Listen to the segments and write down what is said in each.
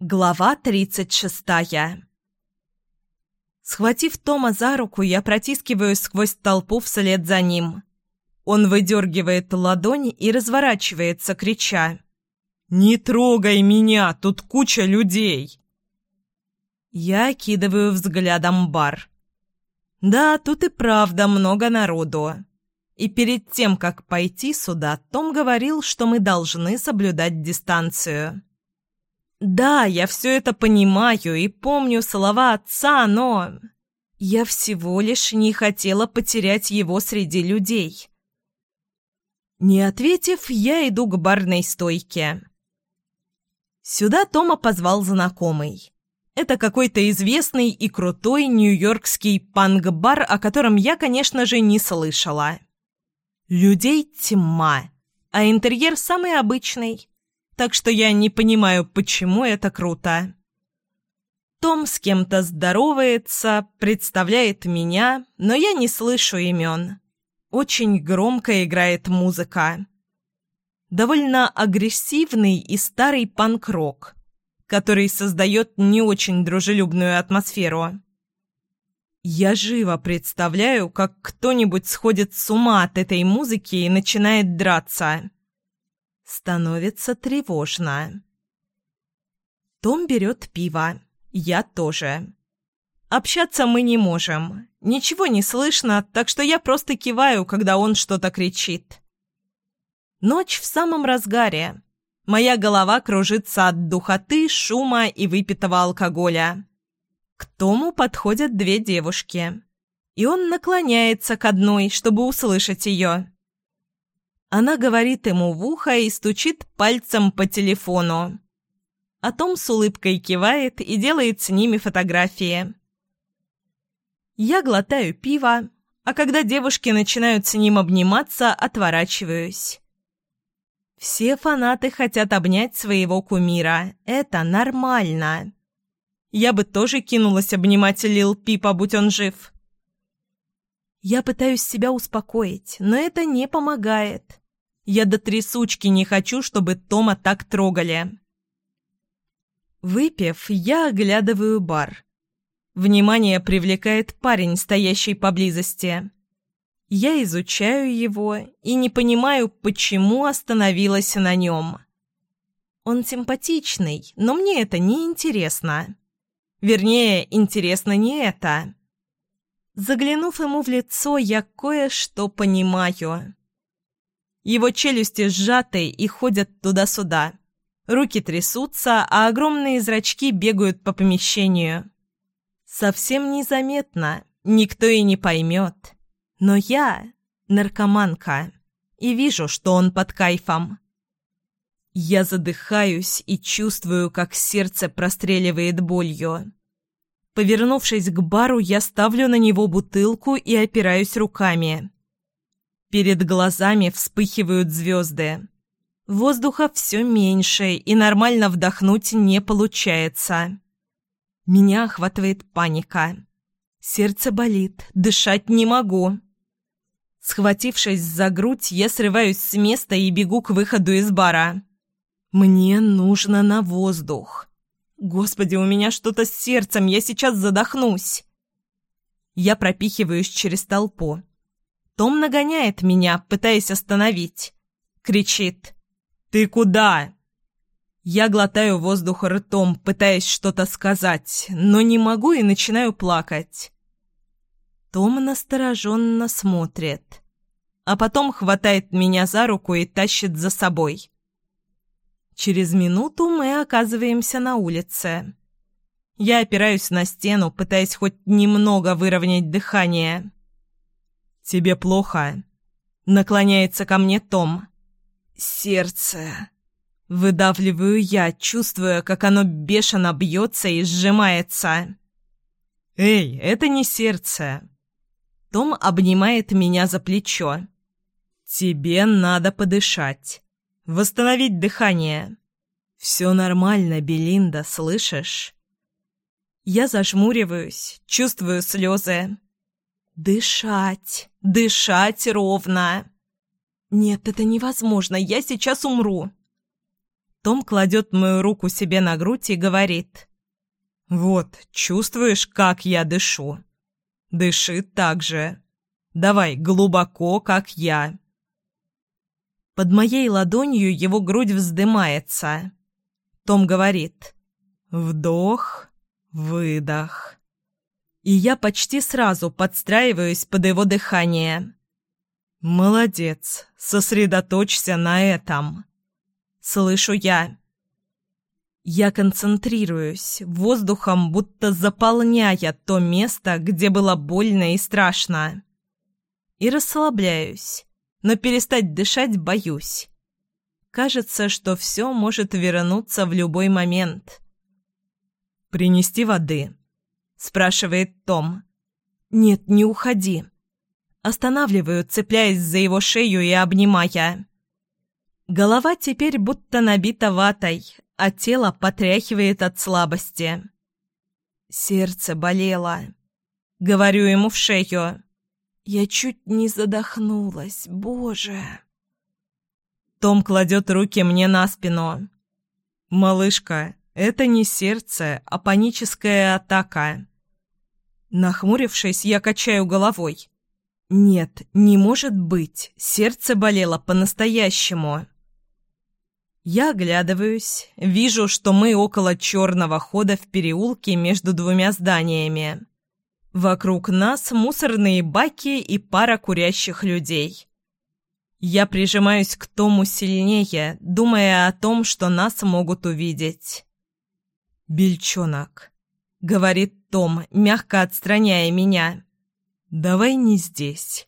Глава тридцать шестая Схватив Тома за руку, я протискиваюсь сквозь толпу вслед за ним. Он выдергивает ладонь и разворачивается, крича. «Не трогай меня, тут куча людей!» Я окидываю взглядом бар. Да, тут и правда много народу. И перед тем, как пойти сюда, Том говорил, что мы должны соблюдать дистанцию. Да, я все это понимаю и помню слова отца, но... Я всего лишь не хотела потерять его среди людей. Не ответив, я иду к барной стойке. Сюда Тома позвал знакомый. Это какой-то известный и крутой нью-йоркский панк-бар, о котором я, конечно же, не слышала. Людей тьма, а интерьер самый обычный так что я не понимаю, почему это круто. Том с кем-то здоровается, представляет меня, но я не слышу имен. Очень громко играет музыка. Довольно агрессивный и старый панк-рок, который создает не очень дружелюбную атмосферу. Я живо представляю, как кто-нибудь сходит с ума от этой музыки и начинает драться. Становится тревожно. Том берет пиво. Я тоже. Общаться мы не можем. Ничего не слышно, так что я просто киваю, когда он что-то кричит. Ночь в самом разгаре. Моя голова кружится от духоты, шума и выпитого алкоголя. К Тому подходят две девушки. И он наклоняется к одной, чтобы услышать ее. Она говорит ему в ухо и стучит пальцем по телефону. А Том с улыбкой кивает и делает с ними фотографии. Я глотаю пиво, а когда девушки начинают с ним обниматься, отворачиваюсь. Все фанаты хотят обнять своего кумира. Это нормально. Я бы тоже кинулась обнимать Лил Пипа, будь он жив. Я пытаюсь себя успокоить, но это не помогает. Я до трясучки не хочу, чтобы Тома так трогали. Выпив, я оглядываю бар. Внимание привлекает парень, стоящий поблизости. Я изучаю его и не понимаю, почему остановилась на нем. Он симпатичный, но мне это не интересно. Вернее, интересно не это. Заглянув ему в лицо, я кое-что понимаю. Его челюсти сжаты и ходят туда-сюда. Руки трясутся, а огромные зрачки бегают по помещению. Совсем незаметно, никто и не поймет. Но я наркоманка и вижу, что он под кайфом. Я задыхаюсь и чувствую, как сердце простреливает болью. Повернувшись к бару, я ставлю на него бутылку и опираюсь руками. Перед глазами вспыхивают звезды. Воздуха все меньше, и нормально вдохнуть не получается. Меня охватывает паника. Сердце болит, дышать не могу. Схватившись за грудь, я срываюсь с места и бегу к выходу из бара. Мне нужно на воздух. Господи, у меня что-то с сердцем, я сейчас задохнусь. Я пропихиваюсь через толпу. Том нагоняет меня, пытаясь остановить. Кричит. «Ты куда?» Я глотаю воздух ртом, пытаясь что-то сказать, но не могу и начинаю плакать. Том настороженно смотрит, а потом хватает меня за руку и тащит за собой. Через минуту мы оказываемся на улице. Я опираюсь на стену, пытаясь хоть немного выровнять дыхание. «Тебе плохо?» Наклоняется ко мне Том. «Сердце...» Выдавливаю я, чувствуя, как оно бешено бьется и сжимается. «Эй, это не сердце!» Том обнимает меня за плечо. «Тебе надо подышать. Восстановить дыхание. Все нормально, Белинда, слышишь? Я зажмуриваюсь, чувствую слезы. Дышать, дышать ровно. Нет, это невозможно, я сейчас умру. Том кладет мою руку себе на грудь и говорит. «Вот, чувствуешь, как я дышу? Дыши так же. Давай, глубоко, как я». Под моей ладонью его грудь вздымается. Том говорит. «Вдох, выдох». И я почти сразу подстраиваюсь под его дыхание. «Молодец, сосредоточься на этом». Слышу я. Я концентрируюсь, воздухом будто заполняя то место, где было больно и страшно. И расслабляюсь, но перестать дышать боюсь. Кажется, что все может вернуться в любой момент. «Принести воды?» – спрашивает Том. «Нет, не уходи». Останавливаю, цепляясь за его шею и обнимая. Голова теперь будто набита ватой, а тело потряхивает от слабости. Сердце болело. Говорю ему в шею. Я чуть не задохнулась, боже. Том кладет руки мне на спину. «Малышка, это не сердце, а паническая атака». Нахмурившись, я качаю головой. «Нет, не может быть. Сердце болело по-настоящему». Я оглядываюсь, вижу, что мы около черного хода в переулке между двумя зданиями. Вокруг нас мусорные баки и пара курящих людей. Я прижимаюсь к Тому сильнее, думая о том, что нас могут увидеть. «Бельчонок», — говорит Том, мягко отстраняя меня. «Давай не здесь».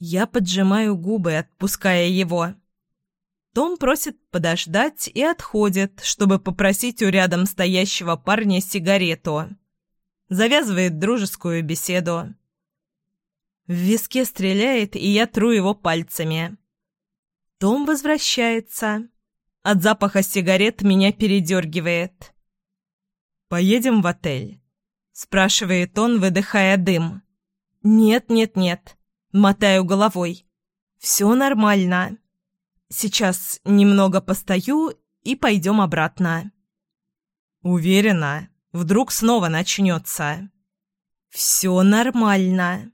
Я поджимаю губы, отпуская его. Том просит подождать и отходит, чтобы попросить у рядом стоящего парня сигарету. Завязывает дружескую беседу. В виске стреляет, и я тру его пальцами. Том возвращается. От запаха сигарет меня передергивает. «Поедем в отель?» – спрашивает он, выдыхая дым. «Нет, нет, нет», – мотаю головой. «Все нормально». Сейчас немного постою и пойдем обратно». «Уверена, вдруг снова начнется». «Все нормально».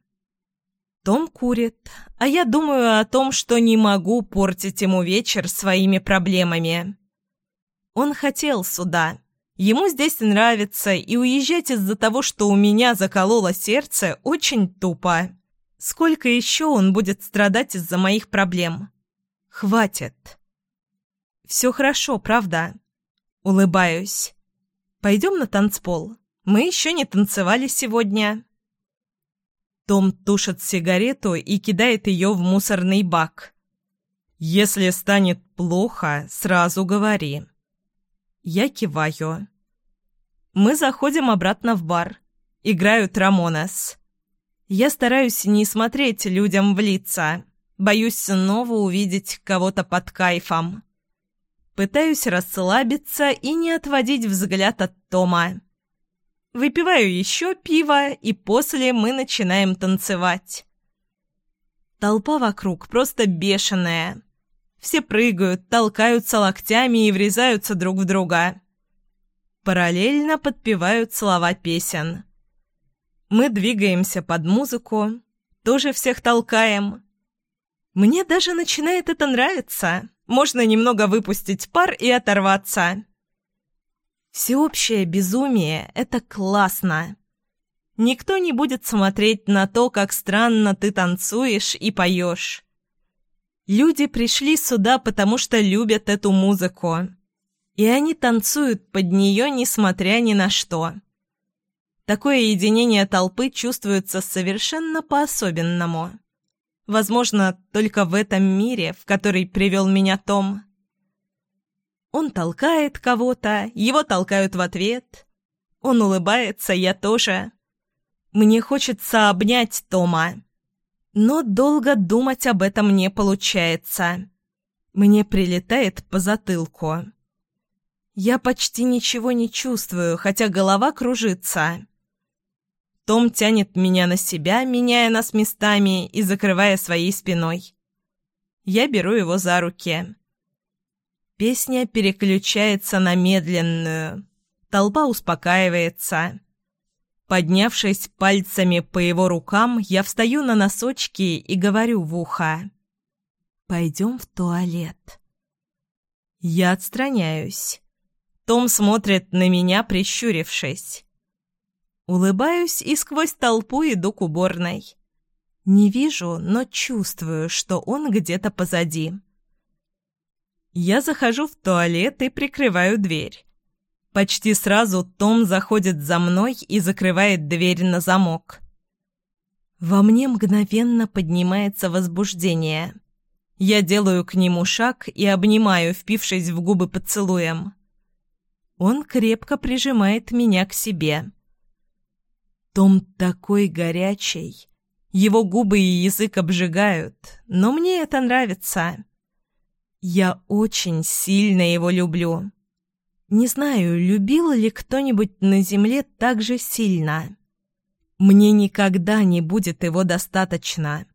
Том курит, а я думаю о том, что не могу портить ему вечер своими проблемами. Он хотел сюда. Ему здесь нравится, и уезжать из-за того, что у меня закололо сердце, очень тупо. Сколько еще он будет страдать из-за моих проблем? Хватит. Все хорошо, правда? Улыбаюсь. Пойдем на танцпол. Мы еще не танцевали сегодня. Том тушит сигарету и кидает ее в мусорный бак. «Если станет плохо, сразу говори». Я киваю. Мы заходим обратно в бар. Играют Рамонес. Я стараюсь не смотреть людям в лица. Боюсь снова увидеть кого-то под кайфом. Пытаюсь расслабиться и не отводить взгляд от Тома. Выпиваю еще пиво, и после мы начинаем танцевать. Толпа вокруг просто бешеная. Все прыгают, толкаются локтями и врезаются друг в друга. Параллельно подпевают слова песен. Мы двигаемся под музыку, тоже всех толкаем. Мне даже начинает это нравиться. Можно немного выпустить пар и оторваться. Всеобщее безумие — это классно. Никто не будет смотреть на то, как странно ты танцуешь и поешь. Люди пришли сюда, потому что любят эту музыку. И они танцуют под нее, несмотря ни на что. Такое единение толпы чувствуется совершенно по-особенному. Возможно, только в этом мире, в который привел меня Том. Он толкает кого-то, его толкают в ответ. Он улыбается, я тоже. Мне хочется обнять Тома. Но долго думать об этом не получается. Мне прилетает по затылку. Я почти ничего не чувствую, хотя голова кружится. Том тянет меня на себя, меняя нас местами и закрывая своей спиной. Я беру его за руки. Песня переключается на медленную. Толпа успокаивается. Поднявшись пальцами по его рукам, я встаю на носочки и говорю в ухо. «Пойдем в туалет». Я отстраняюсь. Том смотрит на меня, прищурившись. Улыбаюсь и сквозь толпу иду к уборной. Не вижу, но чувствую, что он где-то позади. Я захожу в туалет и прикрываю дверь. Почти сразу Том заходит за мной и закрывает дверь на замок. Во мне мгновенно поднимается возбуждение. Я делаю к нему шаг и обнимаю, впившись в губы поцелуем. Он крепко прижимает меня к себе. Том такой горячий. Его губы и язык обжигают, но мне это нравится. Я очень сильно его люблю. Не знаю, любил ли кто-нибудь на земле так же сильно. Мне никогда не будет его достаточно.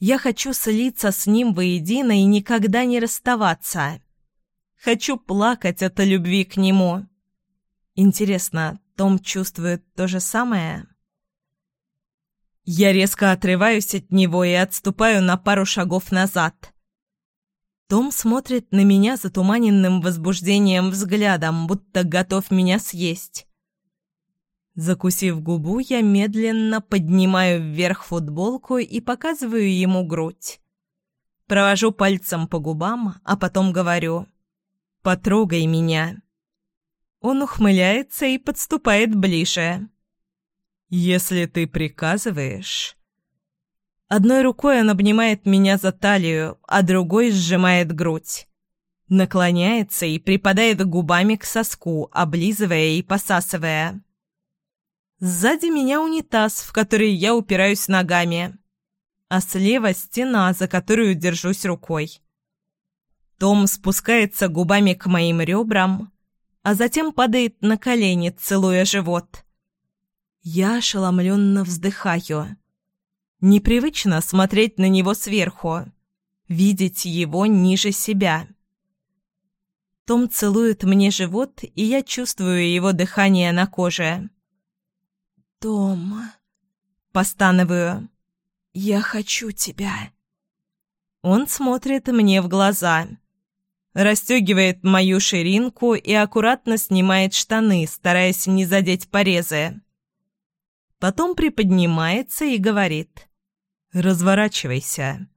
Я хочу слиться с ним воедино и никогда не расставаться. Хочу плакать от любви к нему. Интересно, Том чувствует то же самое? Я резко отрываюсь от него и отступаю на пару шагов назад. Том смотрит на меня затуманенным возбуждением взглядом, будто готов меня съесть. Закусив губу, я медленно поднимаю вверх футболку и показываю ему грудь. Провожу пальцем по губам, а потом говорю «Потрогай меня». Он ухмыляется и подступает ближе. «Если ты приказываешь...» Одной рукой он обнимает меня за талию, а другой сжимает грудь. Наклоняется и припадает губами к соску, облизывая и посасывая. Сзади меня унитаз, в который я упираюсь ногами, а слева стена, за которую держусь рукой. Том спускается губами к моим ребрам, а затем падает на колени, целуя живот. Я ошеломленно вздыхаю. Непривычно смотреть на него сверху, видеть его ниже себя. Том целует мне живот, и я чувствую его дыхание на коже. «Том...» Постанываю. «Я хочу тебя». Он смотрит мне в глаза. Расстегивает мою ширинку и аккуратно снимает штаны, стараясь не задеть порезы. Потом приподнимается и говорит. «Разворачивайся».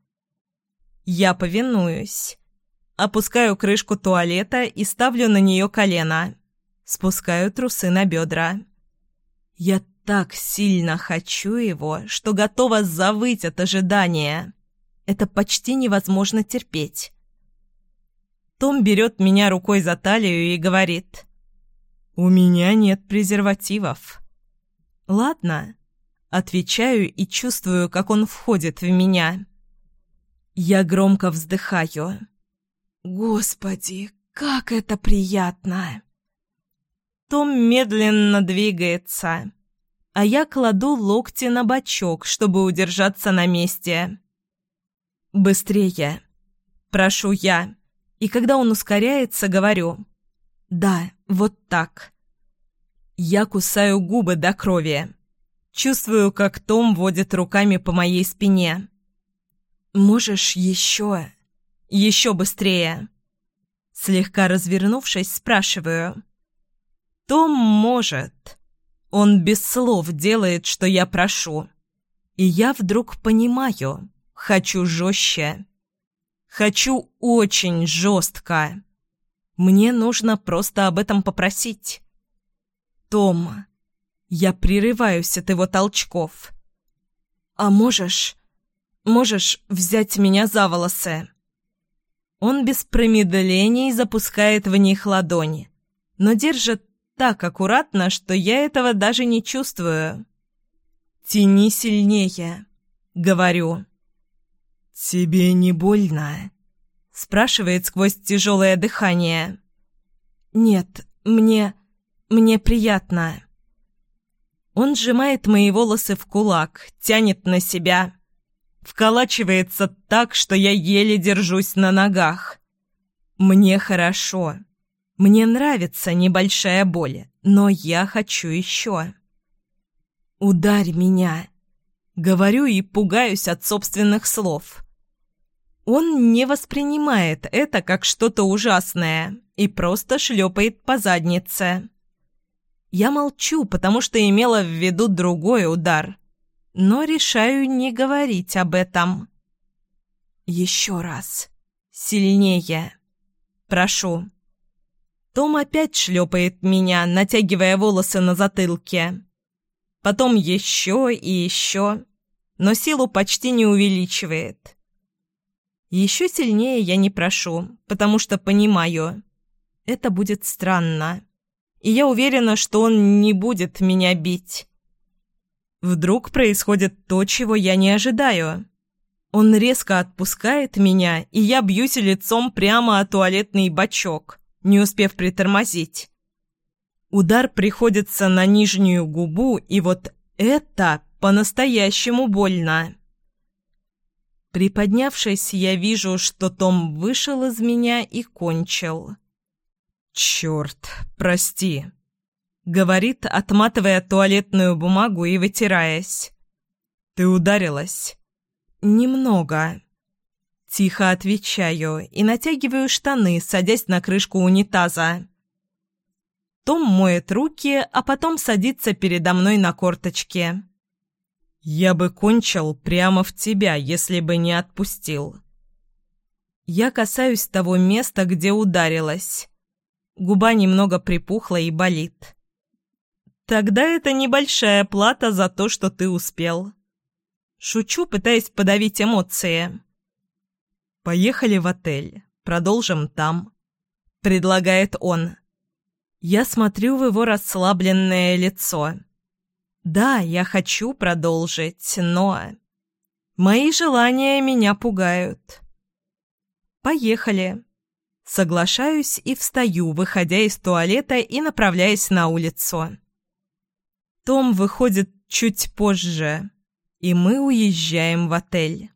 Я повинуюсь. Опускаю крышку туалета и ставлю на нее колено. Спускаю трусы на бедра. Я так сильно хочу его, что готова завыть от ожидания. Это почти невозможно терпеть. Том берет меня рукой за талию и говорит. «У меня нет презервативов». «Ладно, Отвечаю и чувствую, как он входит в меня. Я громко вздыхаю. «Господи, как это приятно!» Том медленно двигается, а я кладу локти на бочок, чтобы удержаться на месте. «Быстрее!» Прошу я, и когда он ускоряется, говорю «Да, вот так». Я кусаю губы до крови. Чувствую, как Том водит руками по моей спине. «Можешь еще? Еще быстрее?» Слегка развернувшись, спрашиваю. «Том может. Он без слов делает, что я прошу. И я вдруг понимаю, хочу жестче. Хочу очень жестко. Мне нужно просто об этом попросить. Том, я прерываюсь от его толчков. «А можешь... можешь взять меня за волосы?» Он без промедлений запускает в них ладони, но держит так аккуратно, что я этого даже не чувствую. «Тяни сильнее», — говорю. «Тебе не больно?» — спрашивает сквозь тяжелое дыхание. «Нет, мне... мне приятно». Он сжимает мои волосы в кулак, тянет на себя. Вколачивается так, что я еле держусь на ногах. Мне хорошо. Мне нравится небольшая боль, но я хочу еще. Ударь меня. Говорю и пугаюсь от собственных слов. Он не воспринимает это как что-то ужасное и просто шлепает по заднице. Я молчу, потому что имела в виду другой удар, но решаю не говорить об этом. Еще раз. Сильнее. Прошу. Том опять шлепает меня, натягивая волосы на затылке. Потом еще и еще, но силу почти не увеличивает. Еще сильнее я не прошу, потому что понимаю, это будет странно и я уверена, что он не будет меня бить. Вдруг происходит то, чего я не ожидаю. Он резко отпускает меня, и я бьюсь лицом прямо о туалетный бачок, не успев притормозить. Удар приходится на нижнюю губу, и вот это по-настоящему больно. Приподнявшись, я вижу, что Том вышел из меня и кончил. «Черт, прости», — говорит, отматывая туалетную бумагу и вытираясь. «Ты ударилась?» «Немного». Тихо отвечаю и натягиваю штаны, садясь на крышку унитаза. Том моет руки, а потом садится передо мной на корточке. «Я бы кончил прямо в тебя, если бы не отпустил». Я касаюсь того места, где ударилась. Губа немного припухла и болит. «Тогда это небольшая плата за то, что ты успел». Шучу, пытаясь подавить эмоции. «Поехали в отель. Продолжим там», — предлагает он. Я смотрю в его расслабленное лицо. «Да, я хочу продолжить, но...» «Мои желания меня пугают». «Поехали», Соглашаюсь и встаю, выходя из туалета и направляясь на улицу. Том выходит чуть позже, и мы уезжаем в отель.